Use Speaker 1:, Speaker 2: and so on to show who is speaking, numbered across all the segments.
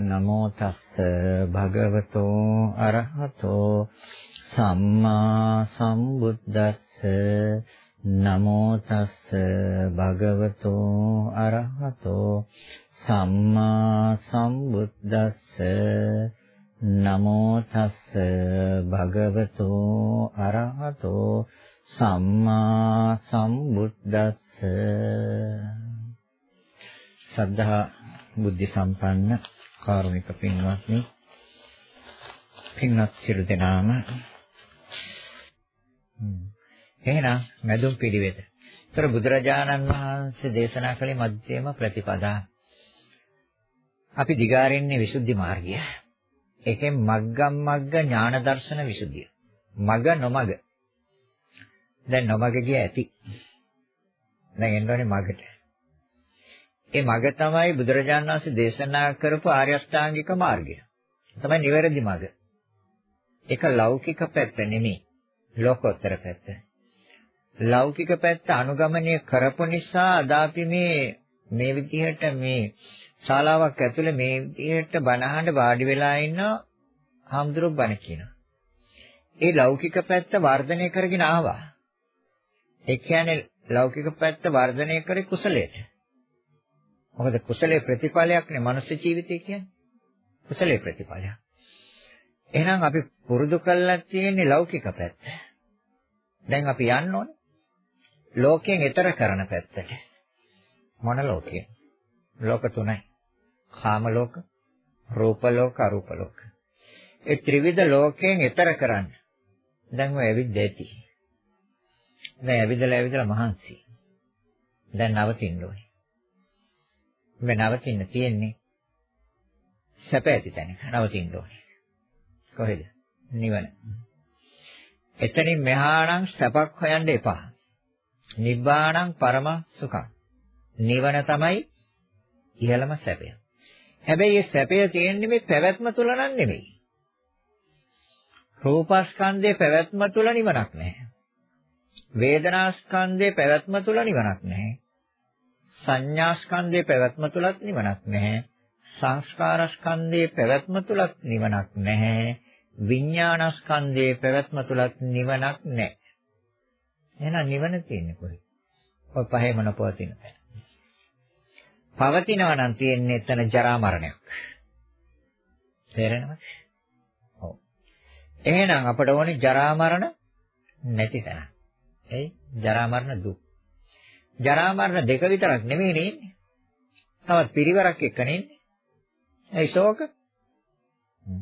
Speaker 1: නමෝ තස්ස භගවතෝ අරහතෝ සම්මා සම්බුද්දස්ස නමෝ තස්ස භගවතෝ අරහතෝ සම්මා සම්බුද්දස්ස නමෝ තස්ස භගවතෝ අරහතෝ සම්මා සම්බුද්දස්ස. සද්ධා බුද්ධ සම්පන්න කාරුණික පින්වත්නි පින්වත් සියලු දෙනාම එහෙනම් මැදුම් පිළිවෙත. ඒතර බුදුරජාණන් වහන්සේ දේශනා කළේ මධ්‍යම ප්‍රතිපදා. අපි දිගාරින්නේ විසුද්ධි මාර්ගය. ඒකෙන් මග්ගම් මග්ග ඥාන දර්ශන විසුද්ධිය. මග නොමග දැන් නොමග ගිය ඇති. දැන් එන්න ඕනේ මගට. ඒ මග තමයි බුදුරජාණන් වහන්සේ දේශනා කරපු ආර්ය අෂ්ටාංගික මාර්ගය. තමයි නිවැරදි මග. ඒක ලෞකික පැත්ත නෙමෙයි. ලෝකෝත්තර පැත්ත. ලෞකික පැත්ත අනුගමනය කරපු නිසා අද අපි මේ මේ විදිහට මේ ශාලාවක් ඇතුලේ මේ විදිහට බණහඬ වාඩි වෙලා ඉන්න හාමුදුරුවෝ බණ කියනවා. ඒ ලෞකික පැත්ත වර්ධනය කරගෙන ආවා. ඒ කියන්නේ ලෞකික පැත්ත වර්ධනය කරේ කුසලයට. මොකද කුසලයේ ප්‍රතිඵලයක් නේ මනුෂ්‍ය ජීවිතය කියන්නේ. කුසලයේ ප්‍රතිඵලයක්. එහෙනම් අපි පුරුදු කරලා තියෙන්නේ ලෞකික පැත්ත. දැන් අපි යන්න ඕනේ ලෝකයෙන් එතර කරන පැත්තට. මොන ලෝකය? ලෝක තුනයි. කාම ලෝක, රූප ලෝක, අරූප ලෝක. ඒ ත්‍රිවිධ ලෝකයෙන් එතර කරන්න. දැන් ඔය ඇවිත් ඇති. දැන් ඇවිදලා ඇවිදලා මහන්සි. දැන් නවතින්න ඕනේ. මේ නවතින්න තියෙන්නේ සැප ඇති තැනක නවතින්න ඕනේ. කොහෙද? නිවන. එතනින් මෙහානම් සැපක් හොයන්න එපා. නිබ්බාණං පරම සුඛං. නිවන තමයි ඉහළම සැපය. හැබැයි මේ සැපය තියෙන්නේ මේ පැවැත්ම තුල නන් නෙමෙයි. රූපස්කන්ධයේ පැවැත්ම තුල නිවනක් නැහැ. වේදනාස්කන්ධයේ පැවැත්ම තුල නිවනක් නැහැ. සංඥාස්කන්ධයේ පැවැත්ම තුලත් නිවනක් නැහැ. සංස්කාරස්කන්ධයේ පැවැත්ම තුලත් නිවනක් නැහැ. විඥානස්කන්ධයේ පැවැත්ම තුලත් නිවනක් නැහැ. එහෙනම් නිවන තියෙන්නේ කොහෙද? ඔය පහේම නොපවතින තැන. පවතිනවා නම් තියෙන්නේ එතන ජරා මරණයක්. තේරෙනවද? ඔව්. එහෙනම් අපට ඕනේ ජරා මරණ නැති තැන. එයි ජරා මරණ දුක්. ජරා මරණ දෙක විතරක් නෙමෙයි නේ. තවත් පිරිවරක් එක්ක නේ. ඒ ශෝක.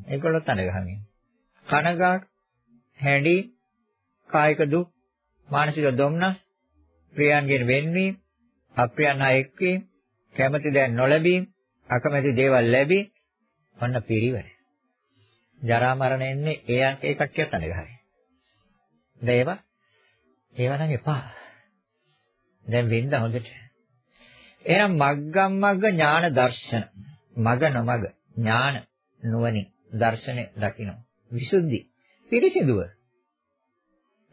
Speaker 1: ඒගොල්ලෝ තන ගහන්නේ. කනගාට, හැඬි, කායික දුක්, මානසික දුම්නස්, ප්‍රියයන්ගෙන් වෙන්වීම, අප්‍රියයන් හා එක්වීම, කැමැති දෑ නොලැබීම, අකමැති දේවල් ලැබී, ඔන්න පිරිවර. ජරා මරණ එන්නේ ඒ ඒ කට්ටිය තන ගහයි. දේවා ඒව නම් එපා. දැන් වෙන්න හොඳට. එහෙනම් මග්ගම් මග්ග ඥාන දර්ශන. මග නොමග ඥාන නුවණින් දර්ශනේ දකින්න. විසුද්ධි. පිරිසිදුව.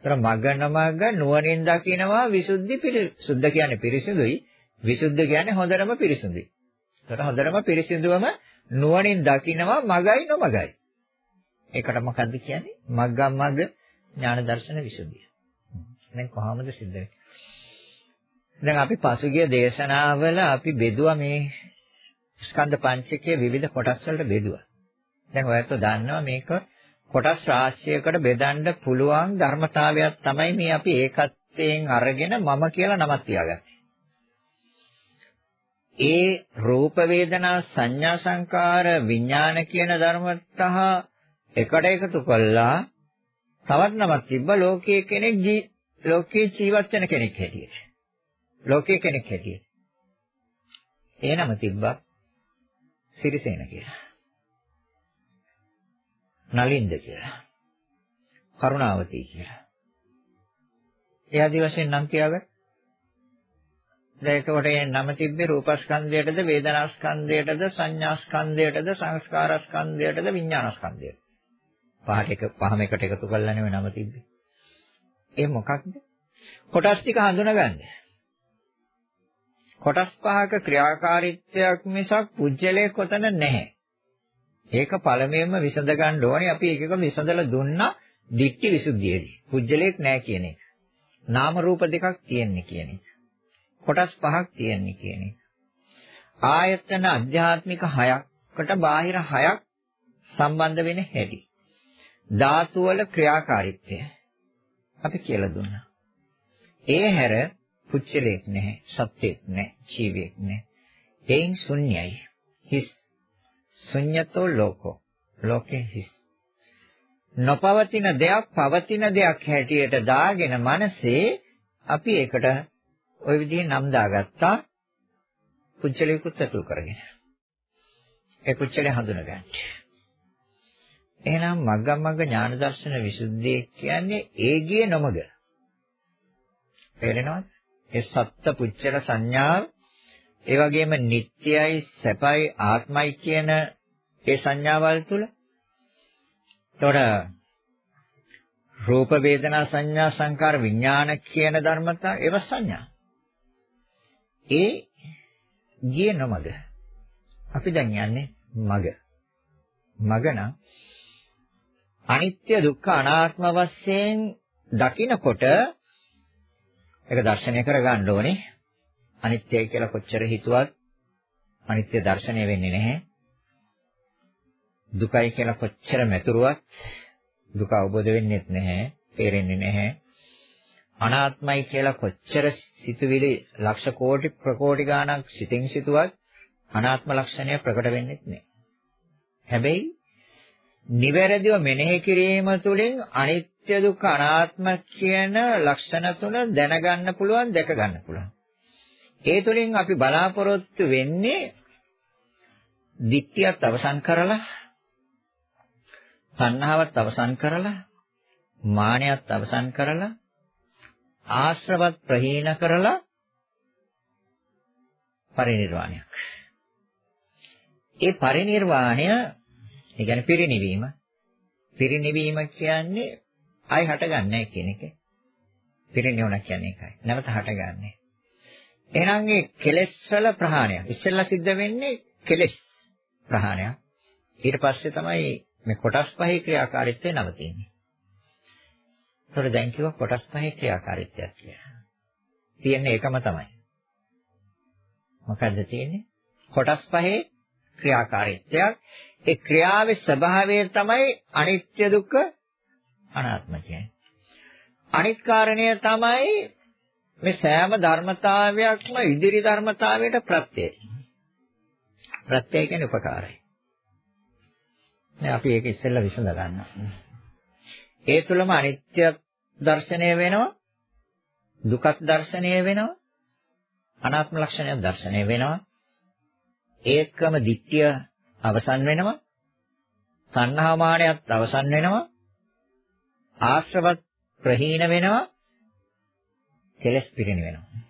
Speaker 1: ତර මග නමග නුවණින් දකිනවා විසුද්ධි පිරිසුද්ධ කියන්නේ පිරිසිදුයි. විසුද්ධ කියන්නේ හොඳටම පිරිසිදුයි. තර හොඳටම පිරිසිදුවම නුවණින් දකිනවා මගයි නොමගයි. ඒකට මොකද්ද කියන්නේ? මග්ගම් මග්ග ඥාන දර්ශන විසුද්ධිය. දැන් කොහොමද සිද්ධ වෙන්නේ? දැන් අපි පසුගිය දේශනාවල අපි බෙදුවා මේ ස්කන්ධ පංචකයේ විවිධ කොටස් වලට බෙදුවා. දැන් ඔයත් දන්නවා මේක කොටස් රාශියකට බෙදන්න පුළුවන් ධර්මතාවයක් තමයි මේ අපි ඒකත්ව වශයෙන් අරගෙන මම කියලා නමක් තියාගත්තේ. ඒ රූප වේදනා සංඥා සංකාර විඥාන කියන ධර්මතහ එකට එකතු කළා තවත් නමක් තිබ්බ ලෝකයේ කෙනෙක් ලෝකයේ ජීවත් වෙන කෙනෙක් හැටියට. ලෝකයේ කෙනෙක් හැටියට. ඒ නම තිබ්බා සිරිසේන කියලා. නලින්ද කියලා. කරුණාවතී කියලා. ඒ ආදි වශයෙන් නම් කියාගන්න. දැන් එතකොට මේ නම තිබ්බේ රූපස්කන්ධයටද වේදනාස්කන්ධයටද සංඥාස්කන්ධයටද සංස්කාරස්කන්ධයටද විඥානස්කන්ධයටද පහට එක පහම එකට එකතු කරලා නෙවෙයි නම තිබ්බේ ඒ මොකක්ද කොටස් ටික හඳුනගන්න කොටස් පහක ක්‍රියාකාරීත්වයක් මිසක් පුජ්‍යලයක් කොතන නැහැ ඒක පළමුවෙන්ම විසඳ ගන්න ඕනේ අපි එකක විසඳලා දුන්නා දික්ටි විසුද්ධියේදී පුජ්‍යලයක් නැහැ කියන එක නාම රූප දෙකක් තියෙන්නේ කියන එක කොටස් පහක් තියෙන්නේ කියන එක. ආයතන අධ්‍යාත්මික හයකට බාහිර හයක් සම්බන්ධ වෙන හැටි. ධාතු වල ක්‍රියාකාරීත්වය අපි කියලා දුන්නා. ඒ හැර පුච්චලයක් නැහැ, සත්‍යයක් නැහැ, ජීවියක් නැහැ. එයින් ශුන්‍යයි. හිස්. ශුන්‍යතෝ ලෝකෝ. ලෝකේ හිස්. නොපවතින දෙයක් පවතින දෙයක් හැටියට දාගෙන මනසේ අපි ඒකට ওই විදිහේ නම් දාගත්තා පුච්චලයකුත් ඇතුල් කරගෙන. ඒ පුච්චලය හඳුනගන්න. එහෙනම් මග්ගමග්ග ඥාන දර්ශන විසුද්ධිය කියන්නේ ඒගිය නොමග. තේරෙනවද? ඒ සත්ත්‍ය පුච්චල සංඥාව ඒ වගේම නිට්ටයයි සැපයි ආත්මයි කියන ඒ සංඥාවල් තුල එතකොට රූප වේදනා සංඥා සංකාර විඥාන කියන ධර්මතා ඒව සංඥා ඒ ගියේ නොමග. අපි දැන් යන්නේ මග. මග නම් අනිත්‍ය දුක්ඛ අනාත්ම වශයෙන් දකිනකොට ඒක දර්ශනය කරගන්න ඕනේ. අනිත්‍යයි කියලා කොච්චර හිතුවත් අනිත්‍ය දර්ශනය වෙන්නේ නැහැ. දුකයි කියලා කොච්චර මෙතුරුවත් දුක අවබෝධ වෙන්නේ නැහැ, තේරෙන්නේ නැහැ. අනාත්මයි කියලා කොච්චර සිතුවිලි ලක්ෂ කෝටි ප්‍රකෝටි ගාණක් සිතින් සිතුවත් අනාත්ම ලක්ෂණය ප්‍රකට වෙන්නේ නැහැ. හැබැයි නිවැරදිව මෙනෙහි කිරීම තුළින් අනිත්‍ය දුක්ඛ අනාත්ම කියන ලක්ෂණ තුන දැනගන්න පුළුවන් දැක ගන්න පුළුවන්. ඒ තුළින් අපි බලාපොරොත්තු වෙන්නේ දිට්ඨියත් අවසන් කරලා තණ්හාවත් අවසන් කරලා මානයත් අවසන් කරලා ආශ්‍රවත් ප්‍රහීන කරලා පරිණිරවාණයක්. ඒ පරිණිරවාණය ඒ කියන්නේ පිරිණිවීම. පිරිණිවීම කියන්නේ ආයි හටගන්නේ කියන එක. පිරිණිවුණ කියන්නේ ඒකයි. නැවත හටගන්නේ. එහෙනම් මේ කෙලෙස් වල ප්‍රහාණය. ඉස්සෙල්ලා සිද්ධ වෙන්නේ කෙලෙස් ප්‍රහාණය. ඊට පස්සේ තමයි මේ කොටස් පහේ ක්‍රියාකාරීත්වය නවතින්නේ. ඒතකොට දැන් කිව්වා කොටස් පහේ ක්‍රියාකාරීත්වයක් කියලා. තියෙන්නේ ඒකම තමයි. මොකද්ද තියෙන්නේ? කොටස් පහේ ක්‍රියාකාරීත්වයක්. ඒ ක්‍රියාවේ ස්වභාවය තමයි අනිත්‍ය දුක්ඛ අනාත්ම කියන්නේ. අනිත් කාරණය තමයි මේ සෑම ධර්මතාවයක්ම ඉදිරි ධර්මතාවයට ප්‍රත්‍යයයි. ප්‍රත්‍යය කියන්නේ උපකාරයි. දැන් අපි ඒක ඉස්සෙල්ලා විසඳ ගන්නවා. ඒ තුලම අනිත්‍ය දර්ශනය වෙනවා දුකක් දර්ශනය වෙනවා අනාත්ම ලක්ෂණයක් දර්ශනය වෙනවා ඒකම දිට්ඨිය අවසන් වෙනවා සංහා මානයත් අවසන් වෙනවා ආශ්‍රවත් ප්‍රහීන වෙනවා කෙලස් පිරිනි වෙනවා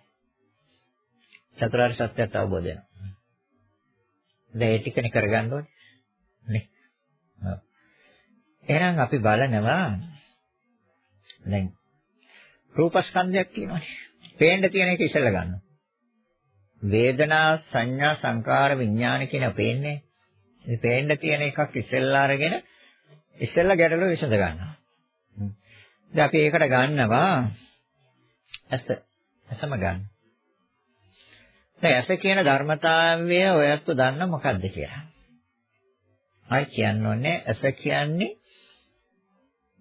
Speaker 1: චතුරාර්ය සත්‍යයට අවබෝධ වෙනවා දැන් ඒ ටිකනේ කරගන්න ඕනේ නේ එහෙනම් අපි බලනවා දැන් රූපස්කන්ධයක් තියෙනවානේ. පේන්න තියෙන එක ඉස්සෙල්ලා ගන්නවා. වේදනා සංඥා සංකාර විඥාන කියන පේන්නේ. මේ පේන්න තියෙන එකක් ඉස්සෙල්ලා අරගෙන ඉස්සෙල්ලා ගැටලුව විසඳ ගන්නවා. දැන් අපි ඒකට ගන්නවා ඇස. ඇසම ගන්න. දැන් ඇස කියන ධර්මතාවය ඔයත් දන්න මොකද්ද කියලා. ආයි කියන්න ඕනේ ඇස කියන්නේ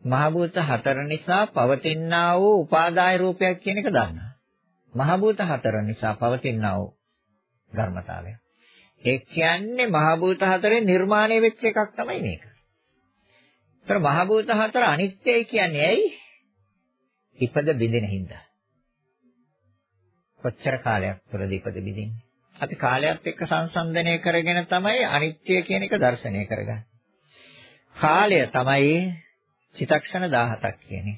Speaker 1: මහ භූත හතර නිසා පවතිනා වූ උපාදාය රූපයක් කියන එක දන්නවා. මහ භූත හතර නිසා පවතිනා වූ ධර්මතාවය. ඒ කියන්නේ මහ භූත හතරේ නිර්මාණය වෙච්ච එකක් තමයි මේක. ඒතර මහ භූත හතර අනිත්‍යයි කියන්නේ ඇයි? ඉපද බිඳින හින්දා. කොච්චර කාලයක් තුරද ඉපද බිඳින්නේ? අපි කාලයත් එක්ක සංසන්දනය කරගෙන තමයි අනිත්‍ය කියන එක දැర్శණය කරගන්නේ. කාලය තමයි චිතක්ෂණ 17ක් කියන්නේ.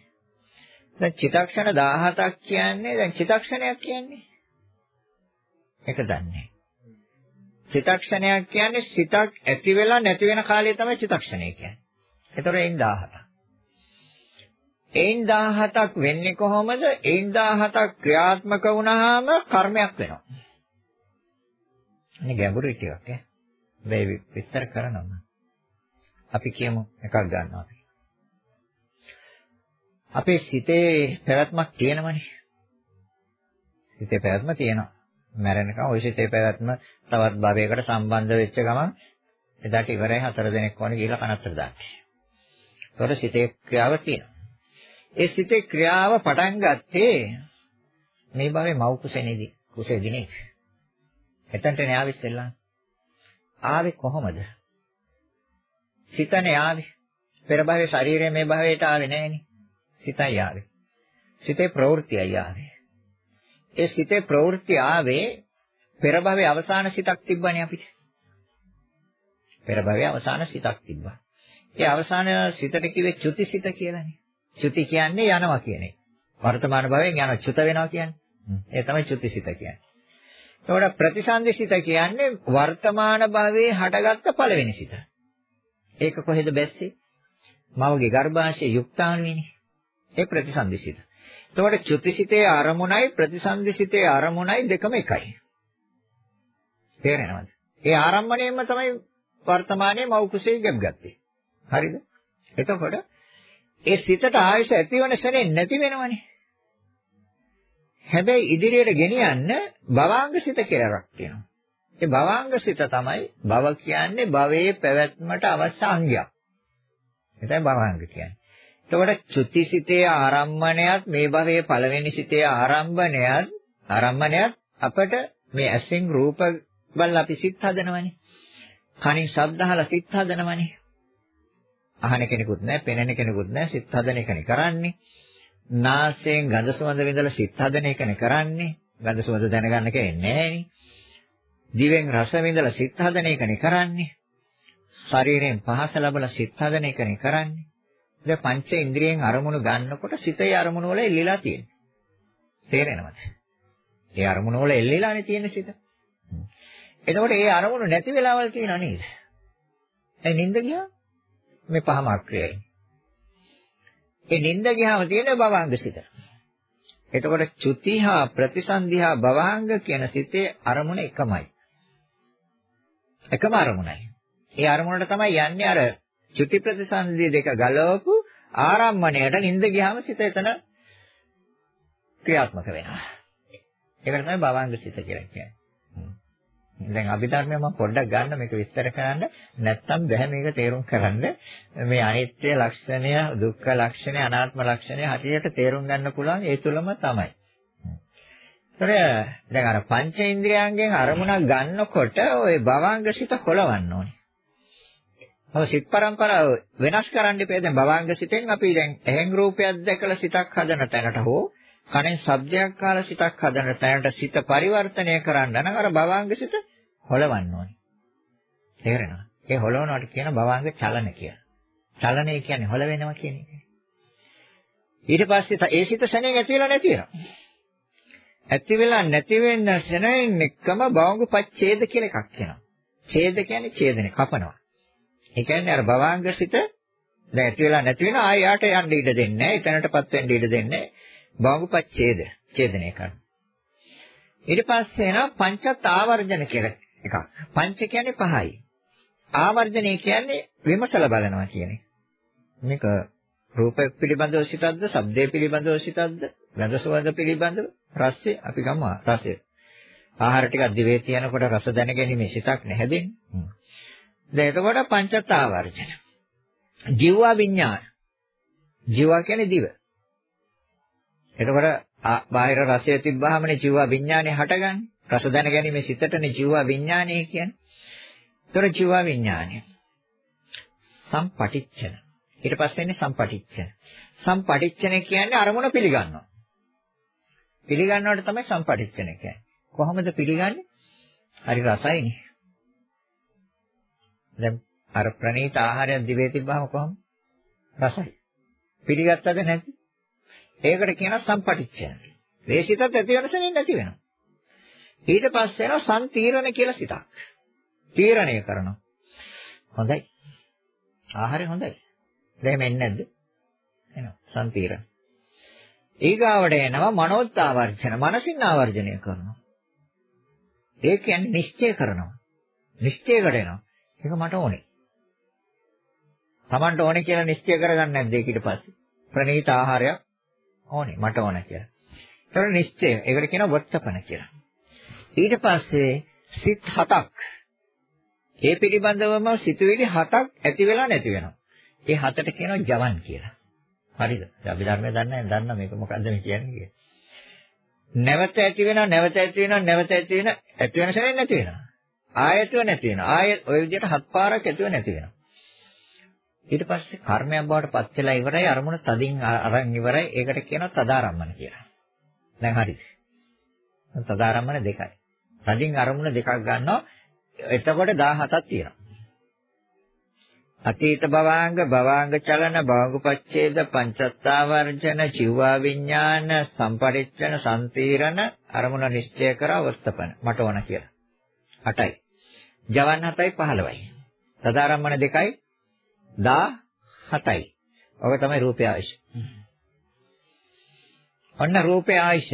Speaker 1: දැන් චිතක්ෂණ 17ක් කියන්නේ දැන් චිතක්ෂණයක් කියන්නේ. ඒක දන්නේ. චිතක්ෂණයක් කියන්නේ සිතක් ඇති වෙලා නැති වෙන කාලය තමයි චිතක්ෂණය කියන්නේ. ඒතර එයින් 17ක්. එයින් 17ක් වෙන්නේ කොහොමද? එයින් 17ක් ක්‍රියාත්මක වුණාම කර්මයක් වෙනවා. මේ ගැඹුරු ටිකක් ඈ. මේ විස්තර කරනවා. අපි කියමු එකක් ගන්නවා අපි. අපේ සිතේ පැවැත්මක් තියෙනවනේ. සිතේ පැවැත්ම තියෙනවා. මැරෙනකම් ওই සිතේ පැවැත්ම තවත් භවයකට සම්බන්ධ වෙච්ච ගමන් එදාට ඉවරයි හතර දෙනෙක් වගේ ගිහලා කනත්තර දාන්න. ඒතකොට සිතේ ක්‍රියාව තියෙනවා. ඒ සිතේ ක්‍රියාව පටන් ගත්තේ මේ භවයේ මව් කුසේනේදී කුසේදී නේ. එතනට නේ ආවෙ ඉස්සෙල්ලා. ආවේ කොහොමද? සිතනේ ආවේ. පෙර භවයේ ශරීරය මේ භවයට ආවේ නෑනේ. සිතයි ආවේ. සිතේ ප්‍රවෘත්තියයි ආවේ. ඒ සිතේ ප්‍රවෘත්ති ආවේ පෙර භවයේ අවසාන සිතක් තිබ්බනේ අපිට. පෙර භවයේ අවසාන සිතක් තිබ්බා. ඒ අවසාන සිතට කිව්වේ චුතිසිත කියලානේ. චුති කියන්නේ යනවා කියන එක. වර්තමාන භවයෙන් යන චුත වෙනවා කියන්නේ. ඒ තමයි චුතිසිත කියන්නේ. එතකොට ප්‍රතිසන්දිසිත කියන්නේ වර්තමාන භවයේ හටගත්ත පළවෙනි සිත. ඒක කොහෙද බැස්සේ? මවගේ ගර්භාෂයේ යුක්තාණුවේනේ. ඒ ප්‍රතිසන්දිසිත. එතකොට චුතිසිතේ අරමුණයි ප්‍රතිසන්දිසිතේ අරමුණයි දෙකම එකයි. තේරෙනවද? ඒ ආරම්භණයෙන්ම තමයි වර්තමානයේ මව් කුසේ ගැබ්ගත්තේ. හරිද? එතකොට ඒ සිතට ආයස ඇතිවන ශරේ නැති වෙනවනේ. හැබැයි ඉදිරියට ගෙනියන්න භවාංග සිත කියලා එකක් තියෙනවා. ඒ භවාංග සිත තමයි භව කියන්නේ භවයේ පැවැත්මට අවශ්‍ය අංගයක්. ඒකයි භවාංග කියන්නේ. එතකොට චුතිසිතේ ආරම්භණයත් මේ භවයේ පළවෙනි සිතේ ආරම්භණයත් ආරම්භණයත් අපට මේ ඇසෙන් රූප බල අපි සිත් හදනවනේ. කනින් ශබ්ද අහලා සිත් හදනවනේ. අහන කෙනෙකුත් නැහැ, පෙනෙන කෙනෙකුත් නැහැ, සිත් හදන එකනේ කරන්නේ. නාසයෙන් ගඳ සුවඳ විඳලා සිත් හදන එකනේ කරන්නේ. ගඳ සුවඳ දැනගන්න කෙනෙක් නැහැනේ. දිවෙන් රස විඳලා සිත් හදන එකනේ කරන්නේ. ශරීරයෙන් පහස ලැබලා සිත් හදන එකනේ කරන්නේ. දැන් පංච ඉන්ද්‍රියෙන් අරමුණු ගන්නකොට සිතේ අරමුණු වල එල්ලිලා තියෙනවා. තේරෙනවද? ඒ අරමුණු වල එල්ලිලානේ තියෙන සිත. එතකොට ඒ අරමුණු නැති වෙලාවල් තියෙනව නේද? ඒ නිින්ද ගියා මේ පහම අක්‍රියයි. ඒ නිින්ද ගියාම තියෙන භවංග සිත. එතකොට චුතිහා ප්‍රතිසන්දිහා භවංග කියන සිතේ අරමුණ එකමයි. එකම අරමුණයි. ඒ අරමුණට තමයි යන්නේ අර චුති ප්‍රතිසන්දි දෙක ගලවපු ආරම්මණයට නිින්ද ගියාම සිත එතන ක්‍රියාත්මක වෙනවා. ඒකට තමයි භවංග සිත කියලා කියන්නේ. දැන් අභිධර්මය මම පොඩ්ඩක් ගන්න මේක විස්තර කරන්න නැත්තම් බෑ මේක තේරුම් කරන්න මේ අනිත්‍ය ලක්ෂණය දුක්ඛ ලක්ෂණය අනාත්ම ලක්ෂණය හරියට තේරුම් ගන්න පුළුවන් ඒ තුලම තමයි. ඒතර දැන් අර පංච ඉන්ද්‍රියයන්ගෙන් අරමුණක් ගන්නකොට ওই භවංගසිත කොලවන්න ඕනේ. ඔව් සිත් පරම්පරාව වෙනස් කරන්න ඉපේ දැන් භවංග සිතෙන් අපි දැන් එහෙන් රූපයක් දැකලා සිතක් හදන තැනට හෝ කනෙන් ශබ්දයක් අහලා සිතක් හදන තැනට සිත පරිවර්තනය කරන්න නම් අර භවංග සිත හොලවන්න ඕනේ. තේරෙනවද? ඒ හොලවනවට කියන භවංග චලන කියලා. චලනය කියන්නේ හොලවෙනවා කියන එක. ඊට පස්සේ ඒ සිත ශනේ ඇති වෙලා නැති වෙනවා. ඇති වෙලා නැති වෙන්න ශනෙන් එක්කම භවංග පච්ඡේද කියලා එකක් වෙනවා. ඡේද කියන්නේ ඡේදනේ කපනවා. ඒ කියන්නේ අර භවංග සිත දැන් ඇති වෙලා නැති වෙන ආය යාට යන්න ඉඩ දෙන්නේ නැහැ. එතනටපත් වෙන්න ඉඩ දෙන්නේ නැහැ. භවංගපච්ඡේද ඡේදනය කරනවා. ඊට පස්සේ එනවා පංචත් ආවර්ජන කියලා එකක්. පංච කියන්නේ පහයි. ආවර්ජනය කියන්නේ විමසලා බලනවා කියන එක. මේක රූප පිළිබඳව සිතද්ද, ශබ්දේ පිළිබඳව සිතද්ද, ගඳ සුවඳ පිළිබඳව, රසය අපි ගමු රසය. ආහාර ටිකක් දිවේ තියනකොට රස දැනගැනීමේ සිතක් නැහැදෙන්නේ. දැන් එතකොට පංචත් ආවර්ජන. ජීවා විඥාන. ජීවා කියන්නේ දිව. එතකොට බාහිර රසය තිබ්බහමනේ ජීවා විඥානේ හටගන්නේ. රස දැනගැනීමේ සිතටනේ ජීවා විඥානේ කියන්නේ. ඒතර ජීවා විඥානය. සම්පටිච්ඡන. ඊට පස්සේ ඉන්නේ සම්පටිච්ඡන. සම්පටිච්ඡන කියන්නේ අරමුණ පිළිගන්නවා. පිළිගන්නවට තමයි සම්පටිච්ඡන කියන්නේ. කොහොමද පිළිගන්නේ? හරි රසයිනේ. දැන් අර ප්‍රණීත ආහාරයක් දිවේ තිබ්බම කොහොමද? රසයි. පිළිගත්තද නැති? ඒකට කියනවා සම්පටිච්ඡන. ඒ සිතත් ඇති වෙනසෙන් නැති වෙනවා. ඊට පස්සේ එනවා සම්තීරණ කියලා සිතක්. තීරණය කරනවා. හොඳයි. ආහාරය හොඳයි. දැන් මෙන්නේ නැද්ද? එනවා සම්තීරණ. ඊගාවට එනවා මනෝත් ආවර්ජන. මනසින් ආවර්ජනය කරනවා. ඒ කියන්නේ නිශ්චය කරනවා. නිශ්චයකට එනවා. ඒක මට ඕනේ. Tamanට ඕනේ කියලා නිශ්චය කරගන්න නැද්ද ඒක ඊට පස්සේ? ප්‍රණීත ආහාරයක් ඕනේ මට ඕනේ කියලා. ඒතර නිශ්චය. ඒකට කියනවා වර්තපන කියලා. ඊට පස්සේ සිත් හතක්. ඒ පිළිබඳවම සිතුවිලි හතක් ඇති වෙලා නැති වෙනවා. ඒ හතට කියනවා ජවන් කියලා. හරිද? අපි ධර්මය දන්නේ නැහැ. දන්න මේක මොකද්ද මේ කියන්නේ කියලා. නැවත ඇති වෙනවා, නැවත ඇති වෙනවා, නැවත ඇති වෙන, ඇති වෙන සැරේ නැති වෙනවා. ආයතව නැති වෙනවා. ආයෙත් ওই විදිහට හත් පාරක් ඇතිව නැති වෙනවා. ඊට පස්සේ කර්මයක් බවට පත් වෙලා ඉවරයි අරමුණ තදින් අරන් ඉවරයි. ඒකට කියනවා තදාරම්මන කියලා. දැන් හරිද? තදාරම්මන දෙකයි. තදින් අරමුණ දෙකක් ගන්නවා. එතකොට 17ක් තියෙනවා. අතීත භවාංග භවාංග චලන භවංගපච්ඡේද පංචත්තාවර්ජන චිව්වා විඥාන සම්පරිච්ඡන සම්තීරණ අරමුණ නිශ්චය කර අවස්තපන මට ඕන කියලා. 8යි ජවන් 7යි 15යි සදාරම්මන 2යි 17යි ඔක තමයි රූපය ආයශ ඔන්න රූපය ආයශ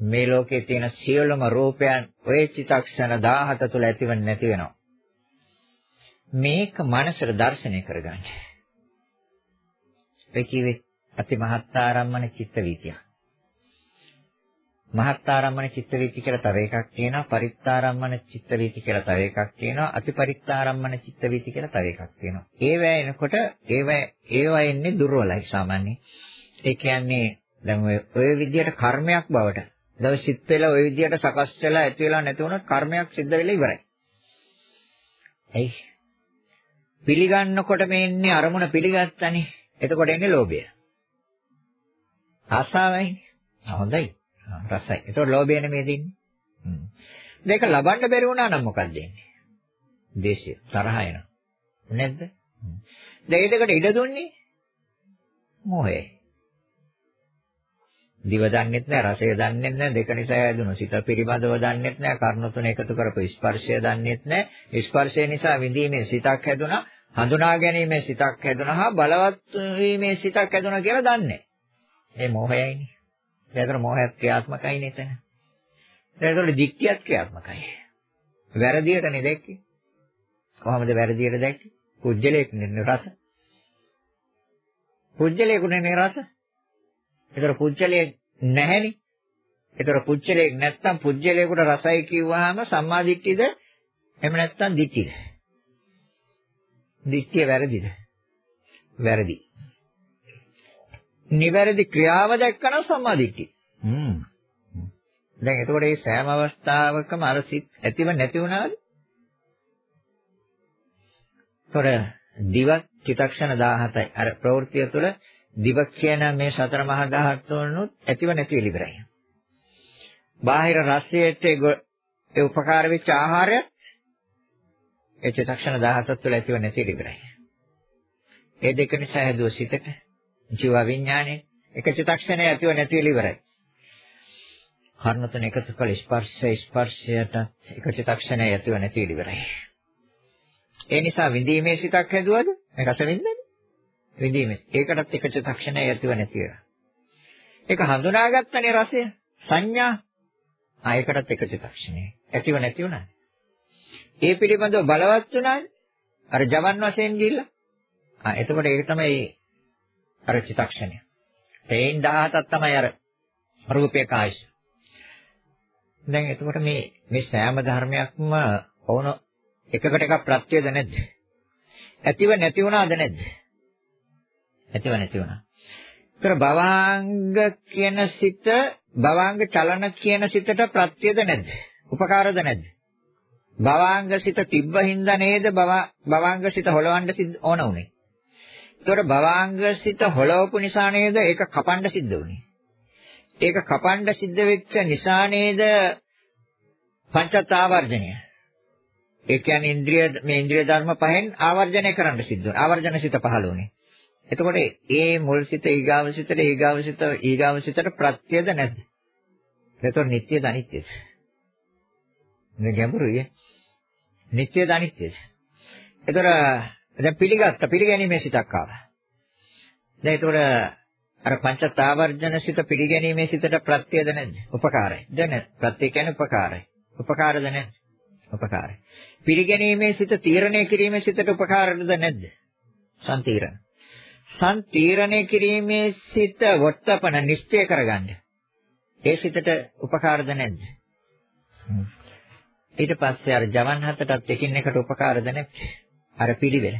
Speaker 1: මේ ලෝකයේ තියෙන සියලුම රූපයන් ඔය චිතක්ෂණ 17 තුල ඇතිව නැති වෙනවා මේක මනසට දැర్శණය කරගන්න. ඒ කිව්වේ අති මහත්තාරම්මන චිත්ත වීතිය. මහත්තාරම්මන චිත්ත වීති කියලා තව එකක් තියෙනවා පරිත්තාරම්මන චිත්ත වීති කියලා තව එකක් තියෙනවා අතිපරිත්තාරම්මන චිත්ත වීති කියලා තව එකක් තියෙනවා. ඒවැ එනකොට ඒවැ ඒවා එන්නේ දුර්වලයි සාමාන්‍යයෙන්. ඒ කියන්නේ දැන් ඔය ඔය විදිහට කර්මයක් බවට දවස් සිත් වෙලා ඔය විදිහට සකස් වෙලා ඇති වෙලා නැති වුණොත් කර්මයක් සිද්ධ වෙලා ඉවරයි. එයි පිළිගන්නකොට මේ ඉන්නේ අරමුණ පිළිගත්තනේ. එතකොට එන්නේ ලෝභය. ආසාවයි. හොඳයි. රසයි. එතකොට ලෝභය නෙමෙයි දෙන්නේ. හ්ම්. මේක ලබන්න බැරි වුණා නම් මොකක්ද වෙන්නේ? දේශය තරහ එනවා. නැද්ද? දැන් ඒ දෙකට ඉඩ දුන්නේ මොහේ. දිව දන්නෙත් නැහැ රසය දන්නෙත් නැහැ දෙක නිසා ඇදුණු සිත පිළිබඳව දන්නෙත් නැහැ කර්ණ තුන එකතු කරපු ස්පර්ශය දන්නෙත් නැහැ ස්පර්ශය නිසා විඳීමේ සිතක් හැදුනා හඳුනා ගැනීමේ සිතක් හැදුනහා බලවත් වීමේ සිතක් හැදුනා කියලා දන්නේ. ඒ මොහයයිනේ. ඒතර මොහයත් ක්‍රියාත්මකයි නේතන. ඒතර දික්තියත් ක්‍රියාත්මකයි. වැරදියටනේ දැක්කේ. කොහොමද වැරදියට දැක්කේ? කුජලයක් නෙන්නේ රස. කුජලයකුනේ නේ රස. ඒතර පුච්චලයක් නැහැනේ. ඒතර පුච්චලයක් නැත්තම් පුච්චලයකට රසයි කිව්වහම සම්මාදිට්ඨියද එහෙම නැත්තම් දිට්ඨියද? දිට්ඨිය වැරදිද? වැරදි. නිවැරදි ක්‍රියාව දැක්කම සම්මාදිට්ඨිය. හ්ම්. දැන් එතකොට මේ සෑම අවස්ථාවකම අර සිත් ඇතිව නැති වුණාද? තොර දිව චිතක්ෂණ 17යි. අර ප්‍රවෘත්තිය තුළ දිව කියන මේ සතර මහා ධාතුන්නුත් ඇතිව නැති ඉලිබරයි. බාහිර රසයට ඒ උපකාර වෙච්ච ආහාරය ඒ චිතක්ෂණ 17 තුළ ඇතිව නැති ඉලිබරයි. ඒ දෙක නිසා හැදුව සිතට ජීව විඥානේ එක චිතක්ෂණයේ ඇතිව නැති ඉලිබරයි. කර්ණ තුන එකතු කළ ස්පර්ශය ස්පර්ශයට එක චිතක්ෂණයේ ඇතිව නැති ඉලිබරයි. ඒ නිසා විඳීමේ සිතක් හැදුවද? රස විඳින්නේ විඳීමේ. ඒකටත් එක චිත්තක්ෂණය ඇතිව නැති වෙනවා. ඒක හඳුනාගත්තනේ රසය. සංඥා. ආ ඒකටත් එක චිත්තක්ෂණය ඇතිව නැති වුණා. ඒ පිළිබඳව බලවත් වුණානේ. අර ජවන් වශයෙන් ගිහිල්ලා. ආ එතකොට ඒක තමයි අර චිත්තක්ෂණය. තේන් 17ක් තමයි අර රූපේ කායශ. දැන් එතකොට මේ මේ සෑම ධර්මයක්ම ඕන එකකට එකක් ප්‍රත්‍යද නැද්ද? ඇතිව නැති වුණාද නැද්ද? ඇතිව නැති වුණා. ඒතර භවාංග කියන සිත භවාංග චලන කියන සිතට ප්‍රත්‍යද නැද්ද? උපකාරද නැද්ද? භවාංග සිත තිබ්බ හින්දා නේද භවාංග සිත හොලවන්න සිද්ධ ඕන උනේ. ඒතර භවාංග සිත හොලවපු නිසා නේද ඒක කපන්න සිද්ධ උනේ. ඒක කපන්න සිද්ධ වෙච්ච නිසා නේද පංචත් ආවර්ජනය. ඒ කියන්නේ ඉන්ද්‍රිය මේ ඉන්ද්‍රිය ධර්ම පහෙන් ආවර්ජනය කරන්න සිද්ධ වෙනවා. ආවර්ජන සිත පහළ වුණේ. එතකොට ඒ මුල් සිත ඊගාව සිතට ඊගාව සිත ඊගාව සිතට ප්‍රත්‍යද නැද්ද? එතකොට නිට්ටයද අනිත්‍යද? මේ ගැඹුරුයි. නිට්ටයද අනිත්‍යද? එතකොට දැන් පිළිගත්ත පිළිගැනීමේ සිතක් ආවා. දැන් එතකොට අර පංචතාවර්ජන සිත පිළිගැනීමේ සිතට ප්‍රත්‍යද නැද්ද? උපකාරයි. දැන් ප්‍රත්‍ය කියන්නේ උපකාරයි. උපකාරද නැද්ද? උපකාරයි. පිළිගැනීමේ සිත තීරණය කිරීමේ සිතට උපකාරද නැද්ද? සම්තීරණ. සම්තීරණය කිරීමේ සිත වට්ටපන නිශ්චය කරගන්න. ඒ සිතට උපකාරද නැද්ද? ඊට පස්සේ අර ජවන් හතටත් එකින් එකට උපකාරද නැද්ද? අර පිළිවෙල.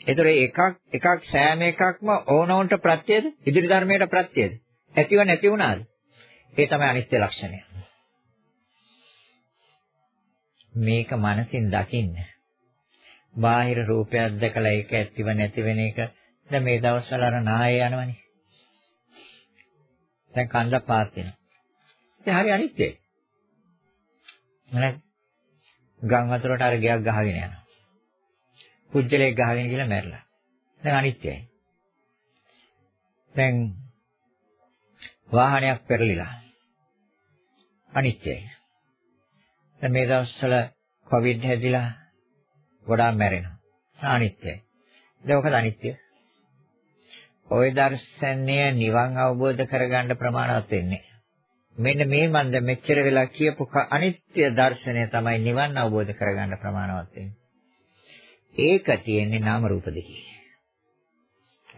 Speaker 1: ඒතර එකක් එකක් සෑම එකක්ම ඕනෝන්ට ප්‍රත්‍යයද? ඉදිරි ධර්මයට ප්‍රත්‍යයද? ඇතිව නැති වුණාද? ඒ තමයි අනිත්‍ය ලක්ෂණය. මේක මනසින් දකින්න. බාහිර රූපයක් දැකලා ඒක ඇතිව නැති වෙන එක දැන් මේ දවස්වල අර නායේ යනවනේ. දැන් කන්ද පාත් වෙනවා. ඒ හරි අනිත්‍යයි. නේද? ගම් වතුරට අර ගයක් ගහගෙන යනවා. පුජ්‍යලයක් ගහගෙන කියලා මැරලා. දැන් අනිත්‍යයි. දැන් වාහනයක් පෙරලිලා. අනිත්‍යයි. දැන් මේ දවස්වල කොවිඩ් හැදිලා ගොඩාක් මැරෙනවා. අනිත්‍යයි. දැන් ඔකද අනිත්‍ය? ওই දර්ශනය නිවන් අවබෝධ කරගන්න ප්‍රමාණවත් වෙන්නේ. මෙන්න මේ මන්ද මෙච්චර වෙලා කියපු අනිත්‍ය දර්ශනය තමයි නිවන් අවබෝධ කරගන්න ප්‍රමාණවත් වෙන්නේ. ඒක තියෙන්නේ නාම රූප දෙකේ.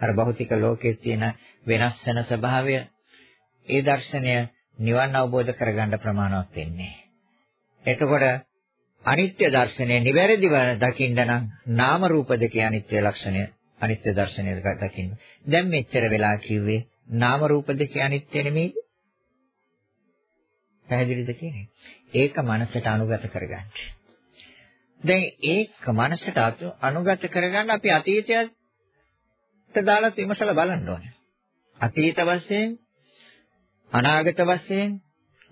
Speaker 1: අර භෞතික ලෝකයේ තියෙන වෙනස් වෙන ස්වභාවය ඒ දර්ශනය නිවන් අවබෝධ කරගන්න ප්‍රමාණවත් වෙන්නේ. එතකොට අනිත්‍ය දර්ශනය නිවැරදිව දකින්න නම් නාම රූප දෙකේ අනිත්‍ය ලක්ෂණය අනිත්‍ය දර්ශනය දකින්න. දැන් මෙච්චර වෙලා කිව්වේ නාම රූප දෙකේ අනිත්‍ය නෙමෙයි. පැහැදිලිද කියන්නේ? ඒක මනසට අනුගත කරගන්න. දැන් ඒක මනසට අනුගත කරගන්න අපි අතීතයට දාලා විමසලා බලන්න ඕනේ. අතීත වශයෙන් අනාගත වශයෙන්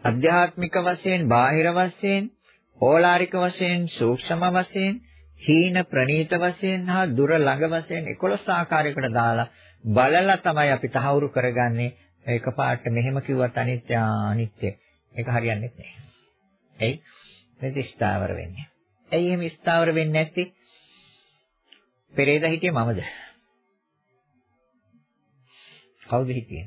Speaker 1: අධ්‍යාත්මික වශයෙන් බාහිර වශයෙන් ඕලාරික වශයෙන් සූක්ෂම වශයෙන් හීන ප්‍රනීත වශයෙන් හා දුර ළඟ වශයෙන් 11 ආකාරයකට දාලා බලලා තමයි අපි තහවුරු කරගන්නේ එකපාරට මෙහෙම කිව්වත් අනිත්‍ය අනිත්‍ය ඒක හරියන්නේ නැහැ. එයි මේක ස්ථාවර වෙන්නේ. ඇයි එහෙම ස්ථාවර වෙන්නේ නැත්තේ? පෙරේද හිටියේ මමද? කවුද හිටියේ?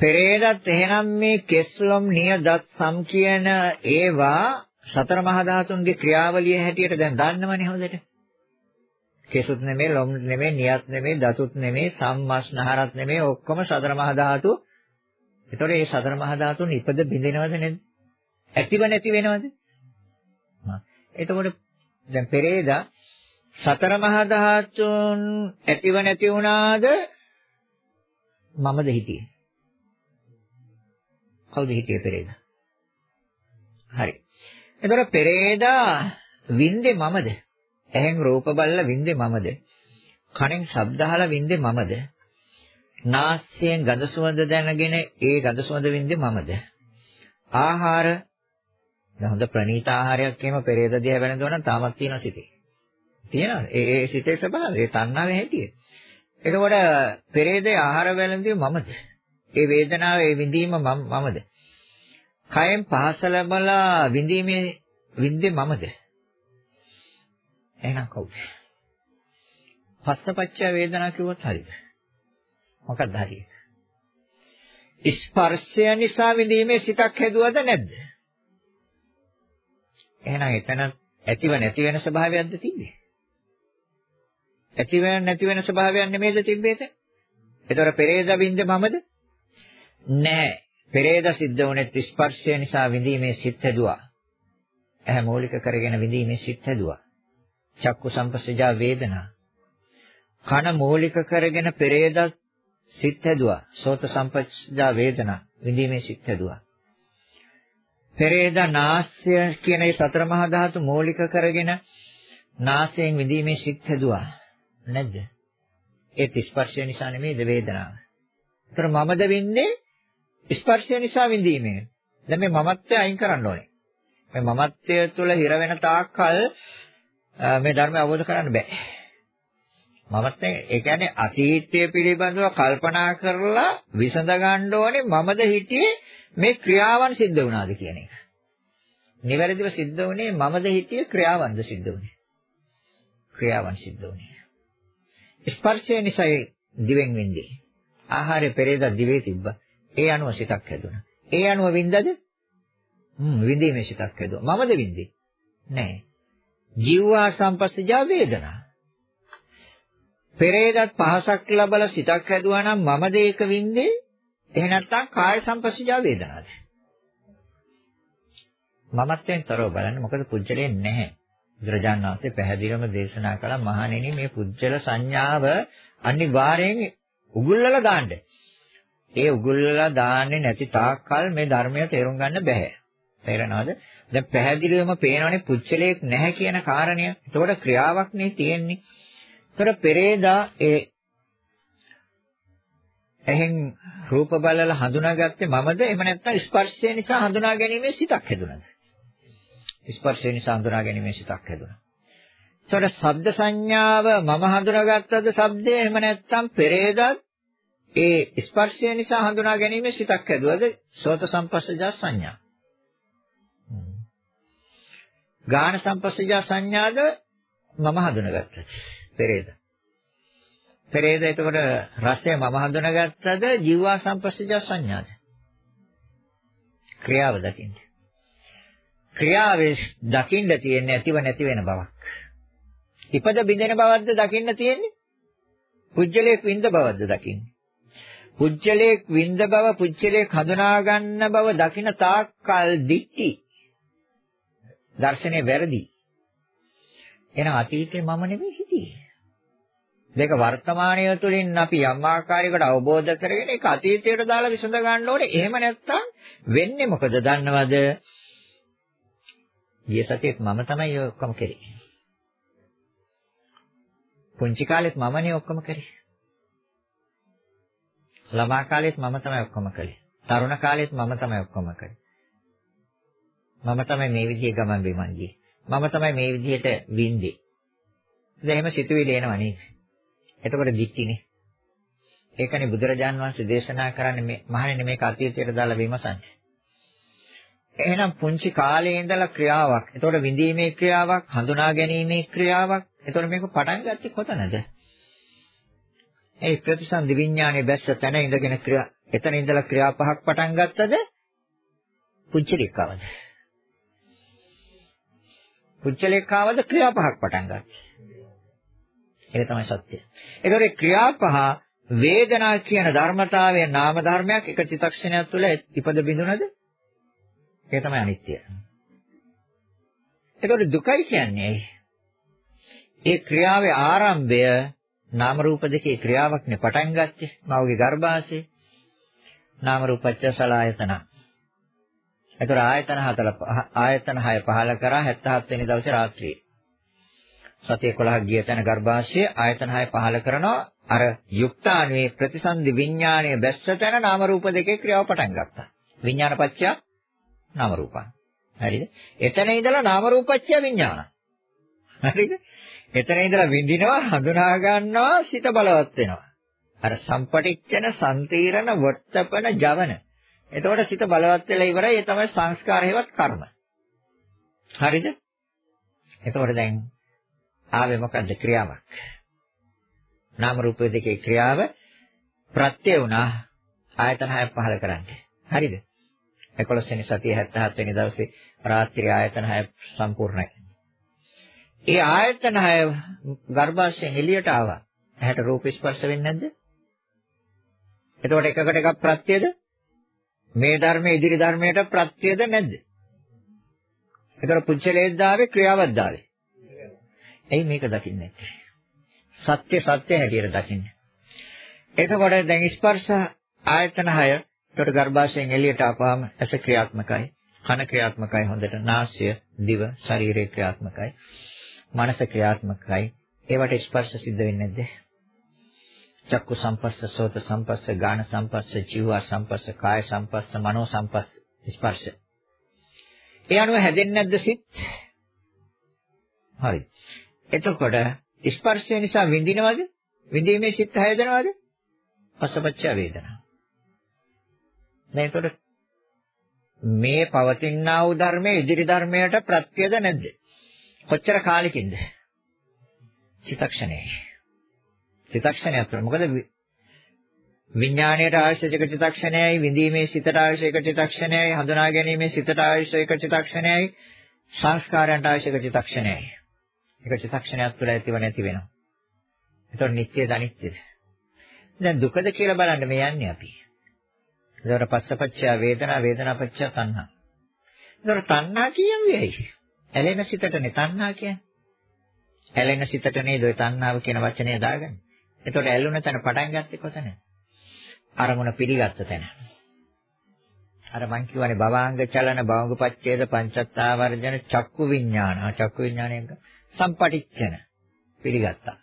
Speaker 1: පෙරේදත් එහෙනම් මේ කෙස්ලොම් නියදත් සම් කියන ඒවා සතර මහා ධාතුන්ගේ ක්‍රියාවලිය හැටියට දැන් දන්නවනේ හොඳට. කෙසුත් නෙමෙයි, ලොම් නෙමෙයි, නියත් නෙමෙයි, දතුත් නෙමෙයි, සම්මස්නහරත් නෙමෙයි, ඔක්කොම සතර මහා ධාතු. ඒතකොට මේ සතර මහා ධාතුන් ඉපද බිඳිනවද නැද්ද? ඇතිව නැති වෙනවද? එතකොට දැන් පෙරේදා සතර මහා ධාතුන් ඇතිව නැති වුණාද මමද හිටියේ කවුද හිටියේ පෙරේදා හරි එතකොට පෙරේදා වින්දේ මමද ඇහෙන් රූප බලලා වින්දේ මමද කනෙන් ශබ්ද අහලා වින්දේ මමද නාසයෙන් ගඳ සුවඳ දැනගෙන ඒ ගඳ සුවඳ වින්දේ මමද ආහාර දැන් හොඳ ප්‍රණීත ආහාරයක් එහෙම පෙරේත දිහා වෙනදෝ නම් තාමත් තියෙනවා සිතේ. තියෙනවද? ඒ ඒ සිතේ ස්වභාවය, ඒ තණ්හාවේ හැටිය. එතකොට පෙරේතේ ආහාර වැළඳිය මමද? ඒ වේදනාව, ඒ විඳීම මමද? කයෙන් පහස ලැබලා විඳීමේ විඳේ මමද? එහෙනම් කවුද? පස්සපච්ච වේදනා කිව්වොත් හරිද? මොකක්ද හරිය? ස්පර්ශය නිසා විඳීමේ සිතක් හැදුවද නැද්ද? එහෙනම් එතන ඇතිව නැති වෙන ස්වභාවයක්ද තිබ්බේ? ඇතිව නැති වෙන ස්වභාවයක් නෙමෙයිද තිබ්බේ එතන? ඒතර පෙරේද බින්ද මමද? නෑ. පෙරේද සිද්ධ වුණේ ස්පර්ශය නිසා විඳීමේ සිත් හැදුවා. ඇහැ මූලික කරගෙන විඳීමේ සිත් හැදුවා. චක්කු සංපස්සජා වේදනා. කන මූලික කරගෙන පෙරේදත් සිත් හැදුවා. සෝත සම්පස්සජා වේදනා විඳීමේ සිත් හැදුවා. පෙරේදා නාස්‍ය කියන මේ සතර මහා ධාතු මූලික කරගෙන නාසයෙන් විඳීමේ සිත් හැදුවා. නැද්ද? ඒ ස්පර්ශය නිසා නෙමෙයිද වේදනාව. ඒතර මමද වෙන්නේ ස්පර්ශය නිසා විඳීමේ. දැන් මේ මමත්වය අයින් කරන්න ඕනේ. මේ මමත්වය තුළ හිර වෙන තාක්කල් මේ ධර්මය අවබෝධ කරන්න බෑ. මමත් ඒ කියන්නේ අතීතය පිළිබඳව කල්පනා කරලා විසඳ ගන්න ඕනේ මමද හිටියේ මේ ක්‍රියාවන් සිද්ධ වුණාද කියන එක. නිවැරදිව සිද්ධ වුණේ මමද හිටියේ ක්‍රියාවන්ද සිද්ධ වුණේ. ක්‍රියාවන් සිද්ධ වුණේ. ස්පර්ශය නිසා දිවෙන් වින්දේ. ආහාරය පෙරේද දිවේ තිබ්බා. ඒ අනුව සිතක් හැදුණා. ඒ අනුව වින්දද? හ්ම් විඳීමේ සිතක් හැදුවා. මමද වින්දේ? නෑ. ජීවා සම්පස්සජා වේදනා. පෙරේදත් පහසක් ලැබලා සිතක් හැදුවා නම් මමද ඒක වින්දේ? එහෙ නැත්නම් කාය සම්පස්සජා වේදනාද? මමත්වයෙන් තොරව බලන්න මොකද පුජ්‍යලේ නැහැ. බුදුරජාණන් වහන්සේ පැහැදිලිවම දේශනා කළා මහණෙනි මේ පුජ්‍යල සංඥාව අනිවාර්යෙන් උගුල්ලලා දාන්න. ඒ උගුල්ලලා දාන්නේ නැති තාක්කල් මේ ධර්මය තේරුම් ගන්න බෑ. තේරෙනවද? දැන් පැහැදිලිවම පේනවනේ පුච්චලයක් නැහැ කියන කාරණය. ඒතකොට ක්‍රියාවක් නේ තියෙන්නේ. ඒතර පෙරේදා ඒ එහෙන් රූප බලලා හඳුනාගත්තේ මමද? එහෙම නැත්නම් ස්පර්ශය නිසා හඳුනා ගැනීමේ සිතක් හැදුනද? ස්පර්ශය නිසා හඳුනා ගැනීමේ සිතක් හැදුනා. ඒතර ශබ්ද සංඥාව මම හඳුනාගත්තද ශබ්දය? එහෙම නැත්නම් පෙරේදත් ඒ ස්පර්ශය නිසා හඳුනා ගැනීමේ සිතක් හැදුවද? සෝත සම්පස්සජා සංඥා. ගාන සම්පස්සජා සංඥාද මම හඳුනාගත්තා. පෙරේද. පෙරේද එතකොට රසය මම හඳුනාගත්තද ජීවා සම්පස්සජා සංඥාද? ක්‍රියාව දකින්න. ක්‍රියාවේ දකින්න තියෙන්නේ ඇතිව නැති වෙන බවක්. ඉපද බිඳෙන බවක්ද දකින්න තියෙන්නේ? පුජ්‍යලයක් විඳ බවක්ද දකින්නේ? පුජ්‍යලයක් විඳ බව පුජ්‍යලයක් හඳුනා ගන්න බව දකින්න තාක්කල් දික්ටි දර්ශනේ වැරදි. එහෙනම් අතීතේ මම නෙමෙයි හිටියේ. මේක වර්තමානය තුළින් අපි යම් ආකාරයකට අවබෝධ කරගෙන ඒක අතීතයට දාලා විසඳ ගන්න ඕනේ. එහෙම නැත්නම් වෙන්නේ මොකද දන්නවද? ඊයේ සතියේත් මම තමයි ඔය ඔක්කොම කරේ. පුංචි කාලෙත් මමනේ ඔක්කොම කරේ. ළමා කාලෙත් මම තමයි ඔක්කොම කළේ. තරුණ කාලෙත් මම තමයි ඔක්කොම කළේ. මම තමයි මේ විදිහේ ගමන් බිමන් ගියේ. මම තමයි මේ විදිහට වින්දේ. දැන් එහෙම සිතුවිලි එනවා නේද? එතකොට දික්කිනේ. ඒකනේ බුදුරජාන් වහන්සේ දේශනා කරන්නේ මේ මහණෙනි මේක අතීතයට දාලා විමසන්නේ. එහෙනම් පුංචි කාලේ ඉඳලා ක්‍රියාවක්. එතකොට විඳීමේ ක්‍රියාවක්, හඳුනා ගැනීමේ ක්‍රියාවක්. එතකොට මේක පටන් ගත්තේ කොතනද? ඒ ප්‍රතිසන්දි විඥානයේ බැස්ස තැන ඉඳගෙන ක්‍රියා එතන ඉඳලා ක්‍රියා පහක් පටන් ගත්තද? පුංචි දෙකවද? පුච්චලයක් ආවද ක්‍රියා පහක් පටන් ගන්නවා. ඒක තමයි සත්‍යය. ඒතකොට ක්‍රියා පහ වේදනා කියන ධර්මතාවයේ නාම ධර්මයක් එක චිත්තක්ෂණයක් තුළ ඉපද බිඳුනද? ඒක තමයි අනිත්‍ය. ඒතකොට දුකයි කියන්නේ ඒ ක්‍රියාවේ ආරම්භය නාම රූප දෙකේ ක්‍රියාවක්නේ පටන් ගත්තේ මවගේ ගර්භාෂයේ නාම රූපච්ච සලායතන ඒතර ආයතන හතර ආයතන 6 පහල කරා 77 වෙනි දවසේ රාත්‍රියේ. සතිය 11ක් ගිය තැන ගර්භාෂයේ ආයතන 6 පහල කරනවා අර යුක්තාණුවේ ප්‍රතිසන්දි විඥානයේ බැස්ස තැන නාම රූප දෙකේ ක්‍රියාව පටන් ගත්තා. විඥානපච්චය නාම රූපං. හරිද? එතන ඉඳලා නාම රූපච්චය විඥාන. හරිද? එතන ඉඳලා විඳිනවා හඳුනා ගන්නවා සිත බලවත් වෙනවා. අර සම්පටිච්ඡන සම්තීරණ වට්ටපන ජවන එතකොට සිත බලවත් වෙලා ඉවරයි. ඒ තමයි සංස්කාර හේවත් කර්ම. හරිද? එතකොට දැන් ආවේ මොකද්ද ක්‍රියාවක්? නාම රූප දෙකේ ක්‍රියාව ප්‍රත්‍ය වුණා ආයතන හය පහල කරන්න. හරිද? 11 වෙනි සතිය 77 වෙනි දවසේ රාත්‍රී ආයතන හය සම්පූර්ණයි. ඒ ආයතන හය ගර්භාෂයෙන් එළියට ආවා. ඇහැට රූප ස්පර්ශ වෙන්නේ නැද්ද? එතකොට එකකට එකක් ප්‍රත්‍යද? මේ ධර්මයේ ඉදිරි ධර්මයට ප්‍රත්‍යද නැද්ද? ඒතර පුච්චලේද්දාවේ ක්‍රියාවද්දාවේ. එයි මේක දකින්නේ සත්‍ය සත්‍ය හැටියට දකින්න. එතකොට දැන් ස්පර්ශ ආයතන 6 ඒකට ගර්භාෂයෙන් එළියට ආපුවාම ඇස ක්‍රියාත්මකයි, කන ක්‍රියාත්මකයි හොඳට, නාසය, දිව, ශරීරය ක්‍රියාත්මකයි, මනස ක්‍රියාත්මකයි. ඒවට ස්පර්ශ සිද්ධ වෙන්නේ නැද්ද? චක්කු සම්පස්ස, සෝත සම්පස්ස, ගාන සම්පස්ස, ජීව සම්පස්ස, කාය සම්පස්ස, මනෝ සම්පස්ස ස්පර්ශ. ඒ අනුව හැදෙන්නේ නැද්ද සිත්? හරි. එතකොට ස්පර්ශය නිසා විඳිනවද? විඳීමේ සිත් හැදෙනවද? පසපච්ච වේදනා. දැන් එතකොට මේ පවතිනා වූ ධර්මයේ ඉදිරි ධර්මයට ප්‍රත්‍යද නැද්ද? කොච්චර කාලෙකින්ද? චිතක්ෂණේ. චිතක්ෂණයක් තුළ මොකද විඥාණයට අවශ්‍ය එක චිතක්ෂණයයි විඳීමේ සිතට අවශ්‍ය එක චිතක්ෂණයයි හඳුනා ගැනීමේ සිතට අවශ්‍ය එක චිතක්ෂණයයි සංස්කාරයන්ට අවශ්‍ය එක චිතක්ෂණයයි. එක චිත්තක්ෂණයක් තුළ ඇතිව නැති වෙනවා. ඒතකොට නිත්‍යද අනිත්‍යද? දැන් දුකද කියලා බලන්න මේ යන්නේ අපි. ඒතකොට පස්සපච්චය වේදනා වේදනාපච්චය තණ්හා. ඒතකොට තණ්හා කියන්නේ ඇයි? ඇලෙන සිතටනේ තණ්හා කියන්නේ. ඇලෙන සිතට නේද ඔය තණ්හාව කියන වචනය දාගන්නේ. ඒතකොට ඇලුන තැන පටන් ගත්තේ කොතනද? අරමුණ පිළිගත්ත තැන. අර මං කියවනේ භවාංග චලන භවංග පච්ඡේද පංචත්තාවර්ජන චක්කු විඥාන. චක්කු විඥානයෙන් සම්පටිච්ඡන පිළිගත්තා.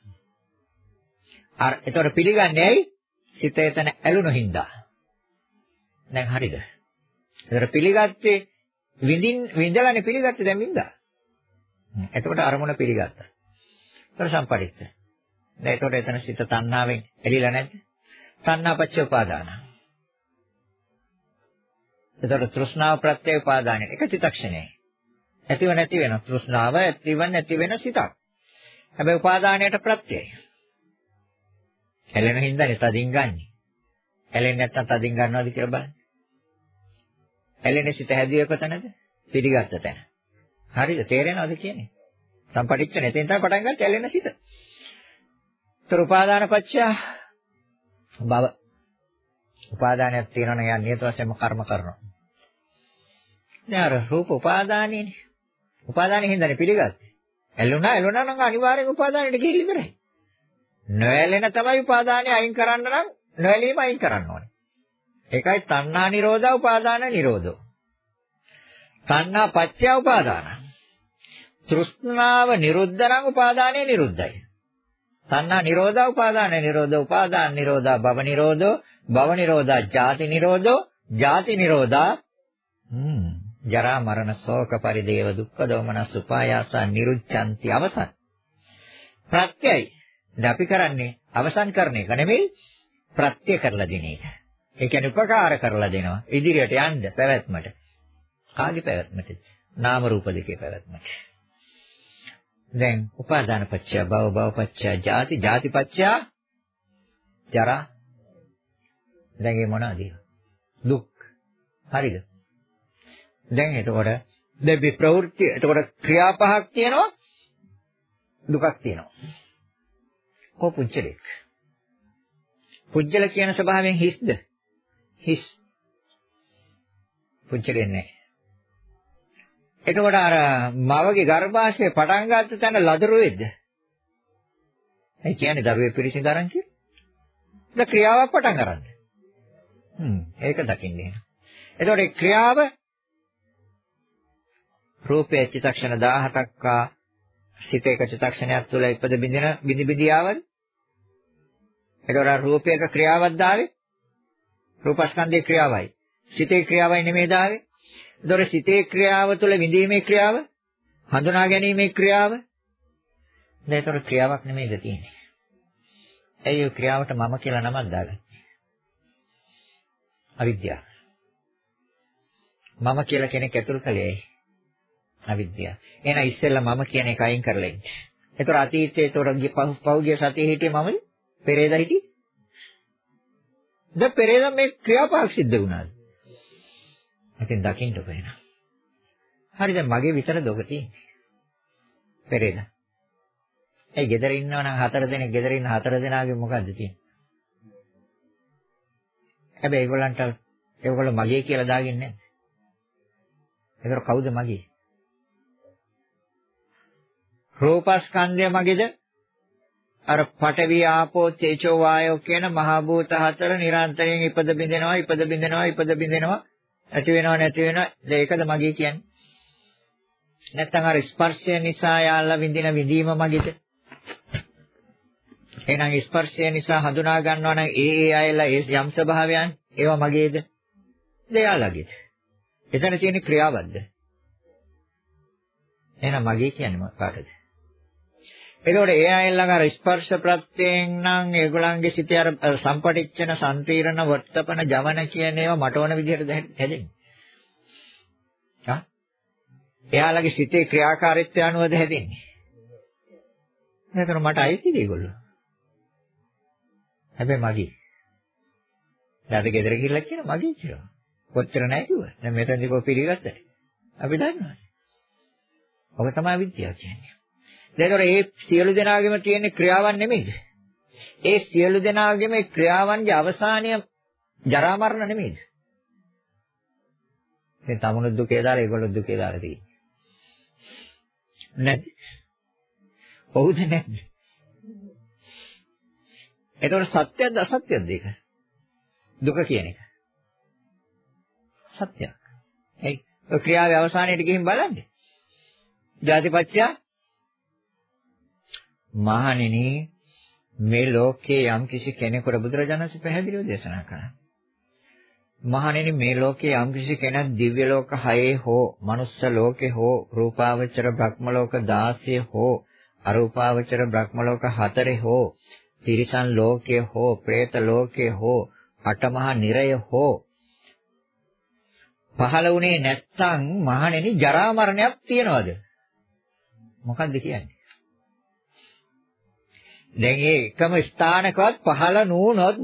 Speaker 1: අර ඒතර පිළිගන්නේ ඇයි? සිත එතන ඇලුන හින්දා. දැන් හරිද? ඒතර පිළිගත්තේ විඳින් විඳලානේ පිළිගත්තේ දැන් විඳා. එතකොට අරමුණ පිළිගත්තා. ඒතර සම්පටිච්ඡ. දැන් ඒතකොට එතන සිත තණ්හාවෙන් එළිලා නැද්ද? තණ්හාපච්ච උපාදාන. එතකොට තෘෂ්ණාව ප්‍රත්‍ය උපාදානයි. එක චිත්තක්ෂණයයි. ඇතිව නැති වෙන තෘෂ්ණාව ඇතිව නැති වෙන සිතක්. හැබැයි උපාදානයට ප්‍රත්‍යයයි. ඇලෙන හින්දානේ තදින් ගන්නෙ. ඇලෙන්නේ නැත්නම් තදින් ගන්නවද කියලා බලන්න. ඇලෙන සිත හැදුවේ කොතනද? පිළිගත්ත තැන. හරිද? තේරෙනවද කියන්නේ? සම්පටිච්ච නැතෙන් තමයි පටන් ගන්න ඇලෙන සිත. ତර උපාදාන පත්‍ය භව උපාදානයක් තියෙනවනේ යා නියත වශයෙන්ම කර්ම කරනවා. දැන් අර රූප උපාදානයේනේ. උපාදානෙ හින්දානේ පිළිගත්තේ. ඇලුනා ඇලුනා නම් අනිවාර්යෙන් උපාදානෙට ගිහින් ඉවරයි. නොඇලෙන තමයි උපාදානෙ අයින් කරන්න නම් නොඇලීම අයින් කරන්න ඕනේ. ඒකයි තණ්හා නිරෝධා උපාදාන නිරෝධෝ. තණ්හා පත්‍ය උපාදාන. තෘෂ්ණාව නිරුද්ධ නම් උපාදානය නිරුද්ධයි. තණ්හා නිරෝධා උපාදාන නිරෝධෝ උපාදාන නිරෝධා භව නිරෝධෝ භව නිරෝධා ජාති නිරෝධෝ ජාති නිරෝධා හ්ම් ජරා මරණ ශෝක පරිදේව දුක්ඛ දෝමනස් උපායාස නිරුච්ඡanti අවසන්. ප්‍රත්‍යයයි. දැන් අපි කරන්නේ අවසන් කරන එක නෙමෙයි ප්‍රත්‍ය කරලා දෙන එක. ඒ කියන්නේ උපකාර කරලා දෙනවා ඉදිරියට යන්න පැවැත්මට. කාගේ පැවැත්මට? නාම රූප දෙකේ පැවැත්මට. දැන් උපාදාන පත්‍ය භව භව පත්‍ය ජාති ජාති පත්‍ය ජරා දැන් ඒ මොනවද? දුක්. හරිද? දැන් එතකොට දැන් මේ ප්‍රවෘත්ති එතකොට ක්‍රියා පහක් තියෙනවා දුකක් තියෙනවා. කො පුජ්‍යලෙක්. පුජ්‍යල කියන ස්වභාවයෙන් හිස්ද? හිස්. පුජ්‍යලෙන්නේ නැහැ. එතකොට අර මවගේ ගර්භාෂයේ පටන් ගත්ත තැන ලදරු වෙද්ද? ඒ කියන්නේ දරුවේ පිරිසිදු අරන් කියලා. දැන් ක්‍රියාවක් පටන් ගන්නද? හ්ම් ඒක දකින්නේ. එතකොට ක්‍රියාව රූපයේ චිත්තක්ෂණ 17ක් ආ සිතේක චිත්තක්ෂණයක් තුළ ඉපද බින්දින බිඳි බිඳි ආවද? ඒතකොට රූපයක ක්‍රියාවක් දාවේ රූපස්කන්ධයේ ක්‍රියාවයි. සිතේ ක්‍රියාවයි නෙමෙයි දාවේ. ඒතකොට සිතේ ක්‍රියාව තුළ විඳීමේ ක්‍රියාව හඳුනා ගැනීමේ ක්‍රියාව දැන් ඒතකොට ක්‍රියාවක් නෙමෙයිද තියෙන්නේ. ඇයි ඒ ක්‍රියාවට මම කියලා නමක් දාගන්නේ? අවිද්‍යාව. මම කියලා කෙනෙක් ඇතුල් කළේ ඇයි? අවිද්‍යාව. එහෙනම් ඉස්සෙල්ලා මම කියන එක අයින් කරලා ඉන්න. ඒතර අතීතයේ ඒතර පහුගිය සතියේ හිටියේ මමනේ. පෙරේදා හිටියේ. දැන් පෙරේදා මේ ක්‍රියාපාක සිද්ධ වුණාද? ඉතින් දකින්න බෑන. හරි දැන් මගේ විතරද ඔක තියෙන්නේ. පෙරේදා. ඒ ගෙදර ඉන්නවා නම් හතර දෙනෙක් ගෙදර ඉන්න හතර දෙනාගේ මොකද්ද තියෙන්නේ? හැබැයි ඒගොල්ලන්ට ඒගොල්ලෝ මගේ කියලා දාගන්නේ නැහැ. ඒතර කවුද මගේ? රූපස්කන්ධය මගේද? අර පඨවි ආපෝ තේජෝ වායෝ කියන මහ භූත හතර නිරන්තරයෙන් ඉපද බින්දෙනවා ඉපද බින්දෙනවා ඉපද බින්දෙනවා ඇති වෙනවා නැති වෙනවා. ඒකද මගේ කියන්නේ. නැත්තම් අර ස්පර්ශය නිසා යාලා විඳින විඳීම මගේද? එහෙනම් ස්පර්ශය නිසා හඳුනා ගන්නවා නම් ඒ ඒ අයලා ඒ යම් ස්වභාවයන් ඒවා මගේද? දෙයාලගේද එතන තියෙන ක්‍රියාවක්ද? එහෙනම් මගේ කියන්නේ කාටද එතකොට ඒ අයන් ළඟ අර ස්පර්ශ ප්‍රත්‍යයෙන් නම් ඒගොල්ලන්ගේ සිතේ අර සම්පටිච්ඡන සම්පීර්ණ වර්තපන ජවන කියන ඒවා මට ඕන විදිහට හැදෙන්නේ. හා? එයාලගේ සිතේ ක්‍රියාකාරීත්වය අනුවද හැදෙන්නේ. එතකොට මට අයිතිද ඒගොල්ලෝ? හැබැයි මගේ. දැන් ගෙදර ගිහිල්ලා කියන මගේ කියලා. කොච්චර නැහැ කිව්වා. දැන් මෙතනදී කො පිළිගත්තද? අපි දන්නවා. ඔබ තමයි විද්‍යාව කියන්නේ. එතකොට මේ සියලු දෙනාගේම තියෙන ක්‍රියාවන් නෙමෙයිද? ඒ සියලු දෙනාගේම ක්‍රියාවන්ගේ අවසානය ජරා මරණ නෙමෙයිද? දැන් තමුණු දුකේ දාලා ඒගොල්ලෝ දුකේ දාලා තියෙන්නේ. නැද්ද? ඔව්ද නැද්ද? එතකොට සත්‍යද අසත්‍යද ඒක? දුක කියන එක. සත්‍යයක්. එයි ක්‍රියාවේ අවසානයේට ගිහින් බලන්න. ජාතිපච්චය මහණෙනි මේ ලෝකයේ යම් කිසි කෙනෙකුට බුදුරජාණන්සේ පැහැදිලිව දේශනා කරා. මහණෙනි මේ ලෝකයේ යම් කිසි කෙනෙක් දිව්‍ය ලෝක 6 හෝ මනුස්ස ලෝකේ හෝ රූපාවචර බ්‍රහ්ම ලෝක 16 හෝ අරූපාවචර බ්‍රහ්ම ලෝක 4 හෝ තිරිසන් ලෝකයේ හෝ പ്രേත ලෝකයේ හෝ අටමහා නිරය හෝ පහළ වුණේ නැත්නම් මහණෙනි ජරා මරණයක් තියනවද මොකක්ද කියන්නේ දැන් ඒ එකම ස්ථානකවත් පහළ නුනොත්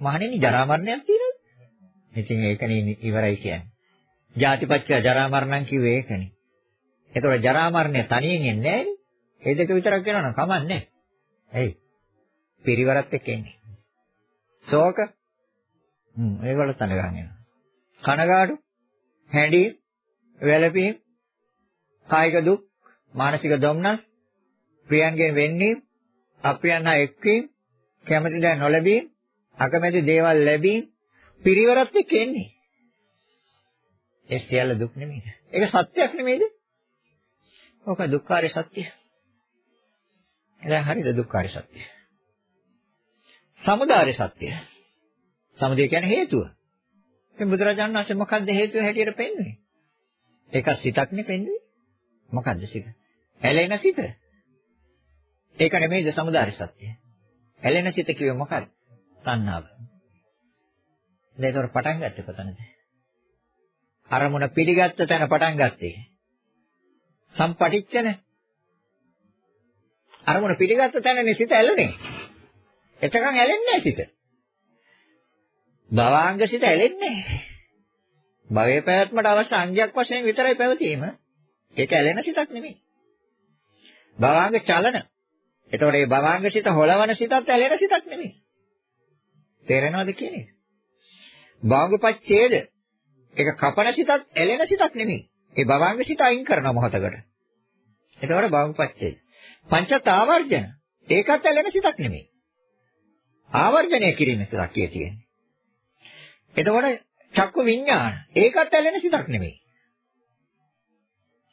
Speaker 1: මහණෙනි ජරා මරණයක් තියෙනවද? ඉතින් ඒකනේ ඉවරයි කියන්නේ. ජාතිපච්චය ජරා මරණම් කිව්වේ ඒකනේ. ඒතකොට ජරා මරණය තනියෙන් එන්නේ නැහැ ඒ දෙක විතරක් වෙනවනම් කමන්නේ. ඇයි? පිරිවරත් එක්ක එන්නේ. ශෝක හ්ම් ඒගොල්ලෝ තන ගන්නවා. කනගාටු, හැඬි, වැළපීම්, කායික දුක්, මානසික දුම්නස්, ප්‍රියන්ගෙන් වෙන්නේ අප්‍රියන් හා එක්වීම, කැමති දෑ නොලැබීම, අකමැති දේවල් ලැබීම පිරිවරත් එක්ක එන්නේ. ඒ සියල්ල දුක් නෙමෙයිද? ඒක සත්‍යයක් නෙමෙයිද? ඕක දුක්ඛාරය සත්‍ය. එදා හරිද දුක්ඛාරය සත්‍ය? සමුදාය සත්‍ය. සමුදය කියන්නේ හේතුව. ඉතින් බුදුරජාණන් වහන්සේ මොකද්ද හේතුව හැටියට පෙන්වන්නේ? ඒක සිතක් නේ පෙන්වන්නේ. මොකද්ද සිත? ඇලෙන සිත. ඒක නෙමෙයිද සමුදාය සත්‍ය. ඇලෙන සිත කිව්වේ මොකක්ද? තණ්හාව. දැන් ඒතර පටන් ගත්තේ කොතනද? අරමුණ පිළිගත්ත තැන පටන් ගත්තේ. සම්පටිච්චන. අරමුණ පිළිගත්ත තැනනේ සිත ඇලුනේ. එතකන් ඇලෙන්නේ නැහැ සිත. භවාංග සිත ඇලෙන්නේ නැහැ. භවයේ පැවැත්මට අවශ්‍ය අංගයක් වශයෙන් විතරයි පැවතීම. ඒක ඇලෙන සිතක් නෙමෙයි. භවාංග චලන එතකොට මේ භවාංග සිත හොලවන සිතත් ඇලෙන සිතක් නෙමෙයි. තේරෙනවද කියන්නේ? භාගපච්ඡේද ඒක කපන සිතත් ඇලෙන සිතක් නෙමෙයි. ඒ භවාංග සිත අයින් කරන මොහතකට. එතකොට භාගපච්ඡේද. පංචත් ආවර්ජන ඒකත් ඇලෙන සිතක් නෙමෙයි. ආවර්ජනය කිරීම සිතක් කිය තියෙන්නේ. එතකොට චක්කු විඥාන ඒකත් ඇලෙන සිතක් නෙමෙයි.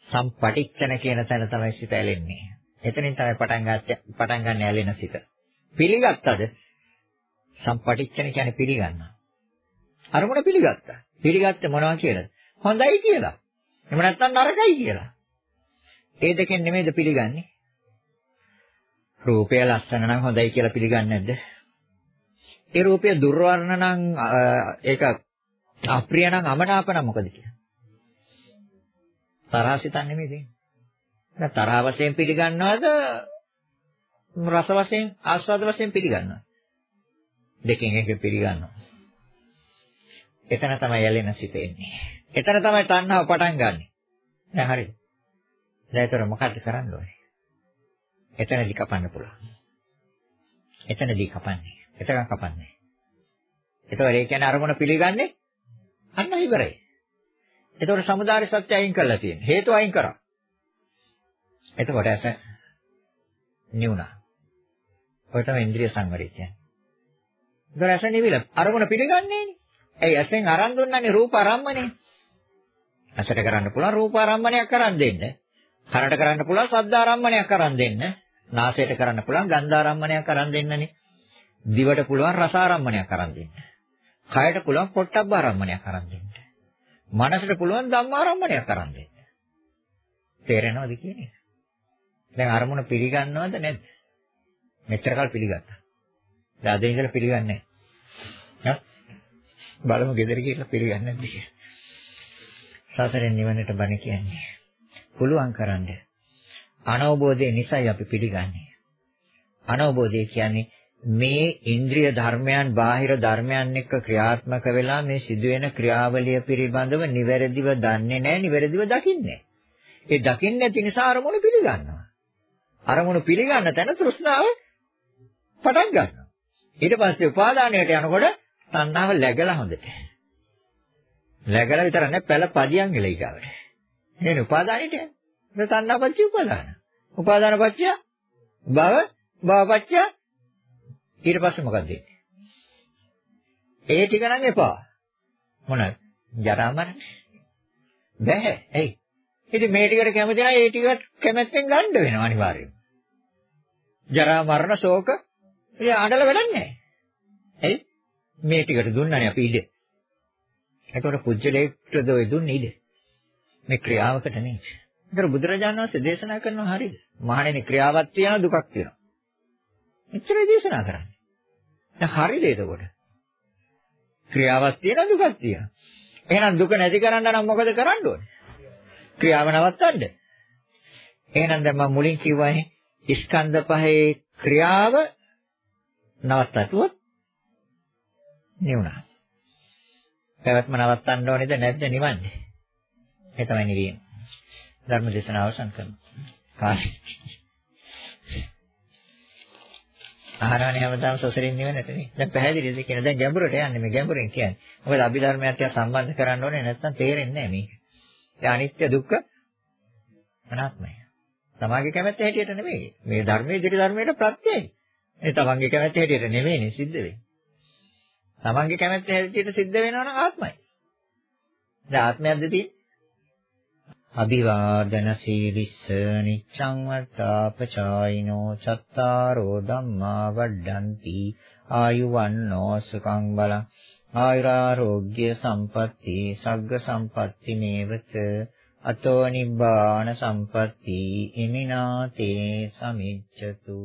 Speaker 1: සම්පටිච්ඡන කියන තැන තමයි සිත ඇලෙන්නේ. එතනින් තමයි පටන් ගන්න පටන් ගන්න ඇලෙන සිත. පිළිගත්තද? සම්පටිච්ඡන කියන්නේ පිළිගන්නවා. අරමුණ පිළිගත්තා. පිළිගත්තේ මොනවා කියලාද? හොඳයි කියලා. එහෙම නැත්නම් නරකයි කියලා. ඒ දෙකෙන් නෙමෙයිද පිළිගන්නේ? රූපය ලස්සන නම් හොඳයි කියලා පිළිගන්නේ නැද්ද? ඒ රූපය දුර්වර්ණ නම් ඒක අප්‍රිය නම් අමනාප නම් මොකද කියන්නේ? තරහසිතන් නෙමෙයි තියෙන්නේ. දැන් තරහ වශයෙන් පිළිගන්නවද? රස වශයෙන් ආස්වාද වශයෙන් පිළිගන්නවද දෙකෙන් එක පිළිගන්නවා. එතන තමයි යැලෙන සිත එන්නේ. එතන තමයි තණ්හාව පටන් ගන්නෙ. දැන් හරිද? දැන් ඒතර මොකද්ද කරන්න ඕනේ? එතනදි කපන්න පුළුවන්. එතනදි කපන්නේ. එතකන් කපන්නේ. එතකොට ඒ කියන්නේ අරමුණ පිළිගන්නේ අන්න ඉවරයි. එතකොට සමුදාය සත්‍ය අයින් කරලා තියෙනවා හේතු අයින් කරා. එතකොට ඇස නිවුණා. ඔය තමයි ඉන්ද්‍රිය සංවරය කියන්නේ. ඒක රස නිවිල අරමුණ පිළිගන්නේ නේ. ඇයි ඇසෙන් අරන් දුන්නනේ රූප ආරම්මනේ. ඇසට කරන්න පුළුවන් රූප ආරම්මණයක් කරන් දෙන්න. කනට කරන්න පුළුවන් ශබ්ද ආරම්මණයක් කරන් දෙන්න. නාසයට කරන්න පුළුවන් ගන්ධ ආරම්මණයක් කරන් දෙන්නනේ. දිවට පුළුවන් රස ආරම්මණයක් කරන් දෙන්න. කයට පුළුවන් පොට්ටබ්බ ආරම්මණයක් කරන් දෙන්න. මනසට පුළුවන් ධම්ම ආරම්මණයක් කරන් දෙන්න. තේරෙනවද කියන්නේ? දැන් අරමුණ පිළිගන්නවද නැද්ද? මෙච්චර කල් පිළිගත්තා. දැන් අද ඉඳලා පිළිගන්නේ නැහැ. බලමු ගෙදර කියලා පිළිගන්නේ නැද්ද කියලා. සසරෙන් නිවනට බණ කියන්නේ. පුළුවන් කරන්න. අනවබෝධය නිසායි අපි පිළිගන්නේ. අනවබෝධය කියන්නේ මේ ඉන්ද්‍රිය ධර්මයන් බාහිර ධර්මයන් එක්ක ක්‍රියාත්මක වෙලා මේ සිදුවෙන ක්‍රියාවලිය පිළිබඳව නිවැරදිව දන්නේ නැහැ නිවැරදිව දකින්නේ. ඒ දකින්නේ නැති නිසා අරමුණු පිළිගන්නවා. අරමුණු පිළිගන්න තැන තෘෂ්ණාව පටන් ගන්නවා. ඊට පස්සේ උපාදානයට යනකොට තණ්හාව läගලා හොඳට. läගලා විතර නැහැ පැල පදියම් එලයි ගාවට. නේද උපාදානෙට යන්නේ. ඒක තණ්හාපච්චය උපාදාන. උපාදානපච්චය භව භවපච්චය ඊට පස්සේ මොකද වෙන්නේ? ඒ ටික නම් එපා. මොනවාද? ජරා මරණ. බෑ. එයි. ඉතින් මේ ටිකට කැමති නැහැ ඒ ටිකට කැමැත්තෙන් ගන්න වෙනවා අනිවාර්යයෙන්. ජරා මරණ ශෝක ඉතින් අඬල වැඩක් නැහැ. ඇයි? මේ ටිකට දුන්නානේ අපි ඉඩ. ඒතකොට පුජ්‍යලේක්ටද ඔය දුන්නේ ඉඩ. මේ ක්‍රියාවකට නෙවෙයි. ඒතර බුදුරජාණන් වහන්සේ දේශනා කරනවා හරියද? මහණෙනි ක්‍රියාවක් තියෙනවා දුකක් තියෙනවා. එච්චරයි දේශනා කරන්නේ. දැන් හරියද එතකොට? ක්‍රියාවක් තියෙනවා දුකක් තියෙනවා. එහෙනම් දුක නැති කරන්න නම් මොකද කරන්න ඕනේ? ක්‍රියාව නවත්තන්න. එහෙනම් දැන් මම මුලින් කිව්වානේ ස්කන්ධ පහේ ක්‍රියාව නවත්තටුවොත් නිවුණා. පැවැත්ම නවත්තන්න ඕනේද නැද්ද නිවන්නේ? ඒ තමයි නිවීම. ධර්ම දේශනාව අවසන් කරනවා. කාලේ. ආහාරණේ හැමදාම සසරින් නිවෙන්නට නේ. දැන් පැහැදිලිද කියන දැන් ගැඹුරට යන්නේ මේ ගැඹුරෙන් කියන්නේ. මොකද අභිධර්මයට සම්බන්ධ කරන්න ඕනේ නැත්නම් තේරෙන්නේ නැහැ මේක. ඒ අනිත්‍ය දුක්ඛ අනාත්මය. තමාගේ කැමැත්ත හැටියට නෙමෙයි. මේ ධර්මයේ දිවි ධර්මයට ප්‍රත්‍යයයි. ඒ තමන්ගේ කැමැත්ත හැටියට නෙමෙයිනේ සිද්ධ වෙන්නේ. තමන්ගේ කැමැත්ත හැටියට සිද්ධ වෙනවා නම් ආත්මයි. දැන් ආත්මයක්ද තියෙන්නේ? අභිවාදන සීලිස්ස නිච්ඡං වත්තාපචායිනෝ චත්තාරෝ ධම්මා වඩ්ඩಂತಿ ආයුවන්නෝ සුඛං බලං ආයුරාෝග්‍ය සම්පatti සග්ග සම්පatti නේවච අතෝ නිබ්බාන සම්පatti ඉමිනාතේ සමිච්ඡතු.